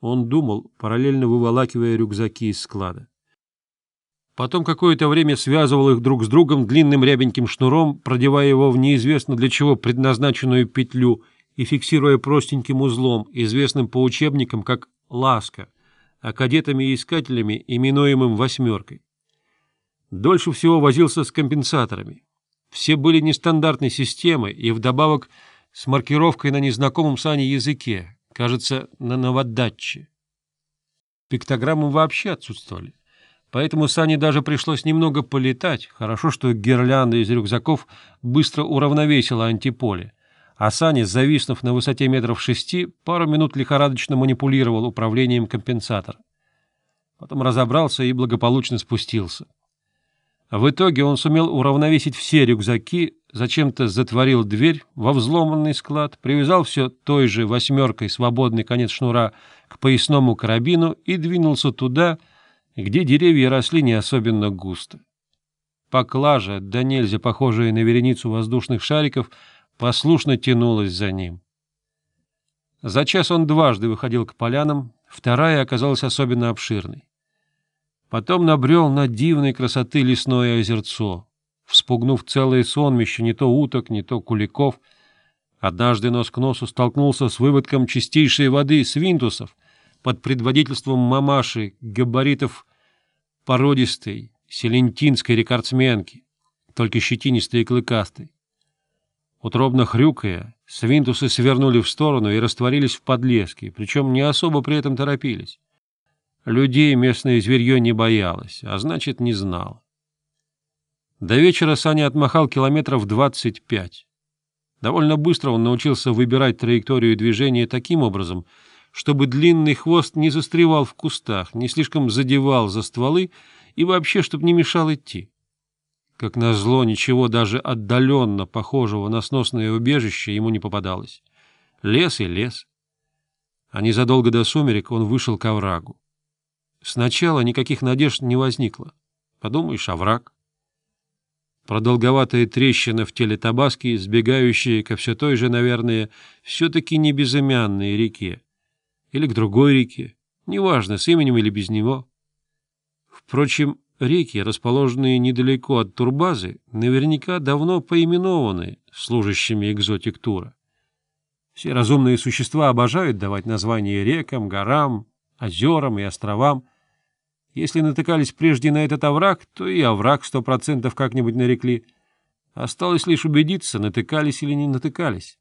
Он думал, параллельно выволакивая рюкзаки из склада. Потом какое-то время связывал их друг с другом длинным рябеньким шнуром, продевая его в неизвестно для чего предназначенную петлю и фиксируя простеньким узлом, известным по учебникам как «ласка», а кадетами и искателями, именуемым «восьмеркой». Дольше всего возился с компенсаторами. Все были нестандартной системы и вдобавок с маркировкой на незнакомом Сане языке, кажется, на Новодатче. Пиктограммы вообще отсутствовали. Поэтому Сане даже пришлось немного полетать. Хорошо, что гирлянда из рюкзаков быстро уравновесила антиполе. А Саня, зависнув на высоте метров шести, пару минут лихорадочно манипулировал управлением компенсатора. Потом разобрался и благополучно спустился. В итоге он сумел уравновесить все рюкзаки зачем-то затворил дверь во взломанный склад, привязал все той же восьмеркой свободный конец шнура к поясному карабину и двинулся туда, где деревья росли не особенно густо. Поклажа, да нельзя похожая на вереницу воздушных шариков, послушно тянулась за ним. За час он дважды выходил к полянам, вторая оказалась особенно обширной. Потом набрел на дивной красоты лесное озерцо — вспугнув целое сонмище, не то уток, не то куликов. Однажды нос к носу столкнулся с выводком чистейшей воды свинтусов под предводительством мамаши габаритов породистой селентинской рекордсменки, только щетинистой и клыкастой. Утробно хрюкая, свинтусы свернули в сторону и растворились в подлеске, причем не особо при этом торопились. Людей местное зверье не боялось, а значит, не знало. До вечера Саня отмахал километров 25. Довольно быстро он научился выбирать траекторию движения таким образом, чтобы длинный хвост не застревал в кустах, не слишком задевал за стволы и вообще, чтобы не мешал идти. Как назло, ничего даже отдаленно похожего на сносное убежище ему не попадалось. Лес и лес. А незадолго до сумерек он вышел к оврагу. Сначала никаких надежд не возникло. Подумаешь, овраг. Продолговатая трещина в теле Табаски, сбегающая ко все той же, наверное, все-таки не безымянной реке. Или к другой реке, неважно, с именем или без него. Впрочем, реки, расположенные недалеко от турбазы, наверняка давно поименованы служащими экзотик тура. Все разумные существа обожают давать названия рекам, горам, озерам и островам — если натыкались прежде на этот овраг, то и овраг сто процентов как-нибудь нарекли. Осталось лишь убедиться, натыкались или не натыкались.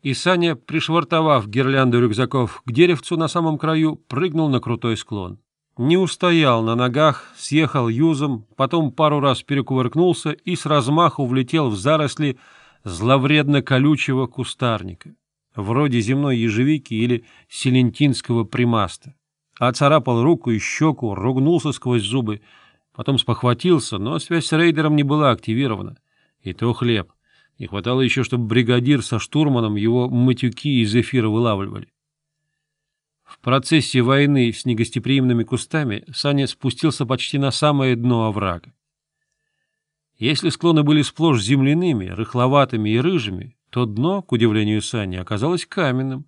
И Саня, пришвартовав гирлянду рюкзаков к деревцу на самом краю, прыгнул на крутой склон. Не устоял на ногах, съехал юзом, потом пару раз перекувыркнулся и с размаху влетел в заросли зловредно-колючего кустарника, вроде земной ежевики или селентинского примаста. А оцарапал руку и щеку, ругнулся сквозь зубы. Потом спохватился, но связь с рейдером не была активирована. И то хлеб. Не хватало еще, чтобы бригадир со штурманом его матюки из эфира вылавливали. В процессе войны с негостеприимными кустами Саня спустился почти на самое дно оврага. Если склоны были сплошь земляными, рыхловатыми и рыжими, то дно, к удивлению Сани, оказалось каменным.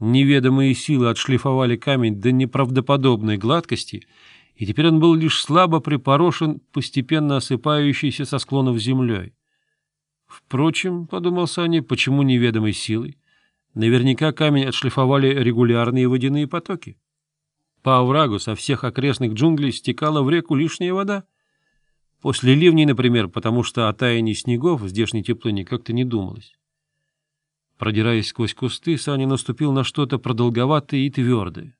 Неведомые силы отшлифовали камень до неправдоподобной гладкости, и теперь он был лишь слабо припорошен, постепенно осыпающийся со склонов землей. Впрочем, — подумал Саня, — почему неведомой силой? Наверняка камень отшлифовали регулярные водяные потоки. По оврагу со всех окрестных джунглей стекала в реку лишняя вода. После ливней, например, потому что о таянии снегов в здешней теплыне как-то не думалось. Продираясь сквозь кусты, Саня наступил на что-то продолговатое и твердое.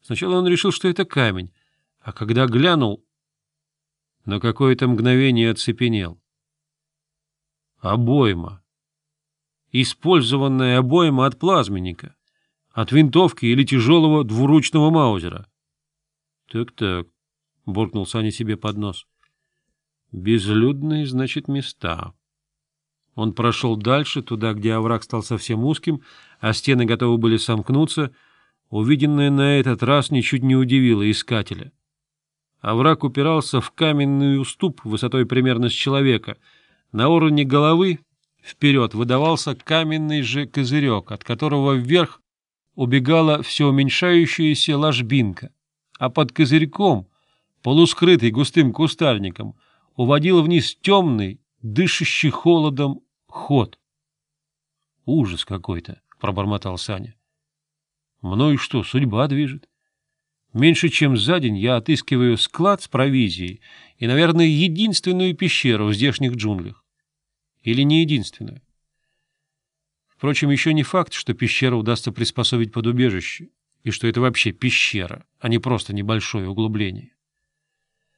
Сначала он решил, что это камень, а когда глянул, на какое-то мгновение оцепенел. Обойма. Использованная обойма от плазменника, от винтовки или тяжелого двуручного маузера. «Так-так», — буркнул Саня себе под нос. «Безлюдные, значит, места». Он прошел дальше, туда, где овраг стал совсем узким, а стены готовы были сомкнуться. Увиденное на этот раз ничуть не удивило искателя. Овраг упирался в каменный уступ высотой примерно с человека. На уровне головы вперед выдавался каменный же козырек, от которого вверх убегала все уменьшающаяся ложбинка, а под козырьком, полускрытый густым кустарником, уводил вниз темный, дышащий холодом, ход. — Ужас какой-то, — пробормотал Саня. — Мною что, судьба движет? Меньше чем за день я отыскиваю склад с провизией и, наверное, единственную пещеру в здешних джунглях. Или не единственную. Впрочем, еще не факт, что пещеру удастся приспособить под убежище, и что это вообще пещера, а не просто небольшое углубление.